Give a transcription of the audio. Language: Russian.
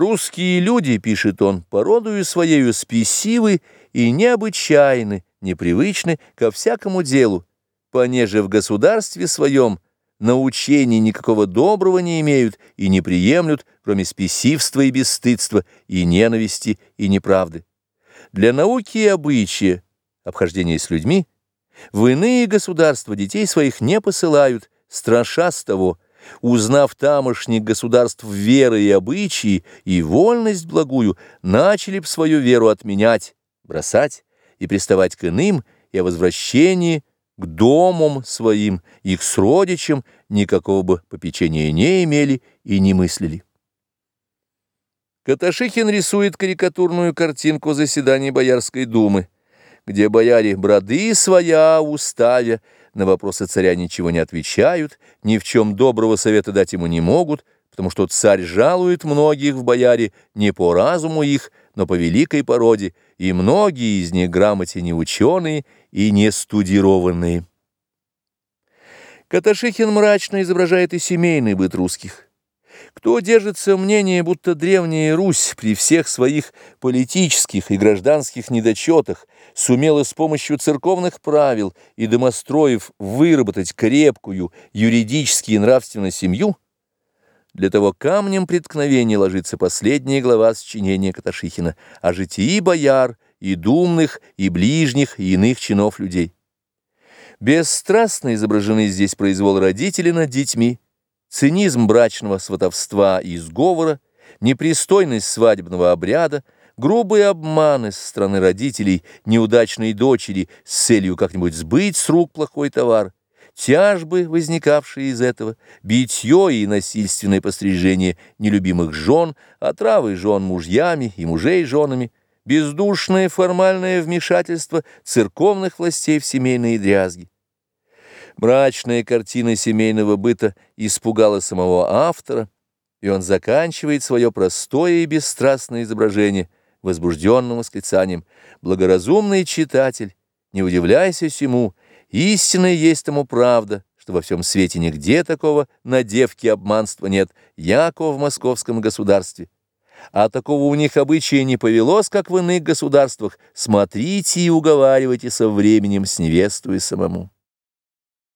Русские люди, пишет он, породою своею спесивы и необычайны, непривычны ко всякому делу, понеже в государстве своем научений никакого доброго не имеют и не приемлют, кроме спесивства и бесстыдства, и ненависти, и неправды. Для науки и обычая, обхождения с людьми, в иные государства детей своих не посылают, страша с того, узнав тамошних государств веры и обычаи и вольность благую, начали б свою веру отменять, бросать и приставать к иным, и о возвращении к домам своим, их сродичам никакого бы попечения не имели и не мыслили. Каташихин рисует карикатурную картинку заседаний Боярской думы, где бояре броды своя уставя, на вопросы царя ничего не отвечают, ни в чем доброго совета дать ему не могут, потому что царь жалует многих в бояре не по разуму их, но по великой породе, и многие из них грамоте не ученые и не студированные. Каташихин мрачно изображает и семейный быт русских. Кто держится мнения, будто древняя Русь при всех своих политических и гражданских недочетах сумела с помощью церковных правил и домостроев выработать крепкую юридически и нравственно семью, для того камнем преткновения ложится последняя глава сочинения Каташихина о житии бояр и думных, и ближних, и иных чинов людей. Бесстрастно изображены здесь произвол родителей над детьми, цинизм брачного сватовства и сговора, непристойность свадебного обряда, грубые обманы со стороны родителей неудачной дочери с целью как-нибудь сбыть с рук плохой товар, тяжбы, возникавшие из этого, битье и насильственное пострижение нелюбимых жен, отравы жен мужьями и мужей женами, бездушное формальное вмешательство церковных властей в семейные дрязги. Мрачная картина семейного быта испугала самого автора, и он заканчивает свое простое и бесстрастное изображение возбужденным восклицанием «Благоразумный читатель, не удивляйся сему, истинная есть тому правда, что во всем свете нигде такого на девке обманства нет, яко в московском государстве. А такого у них обычая не повелось, как в иных государствах. Смотрите и уговаривайте со временем с невестою самому».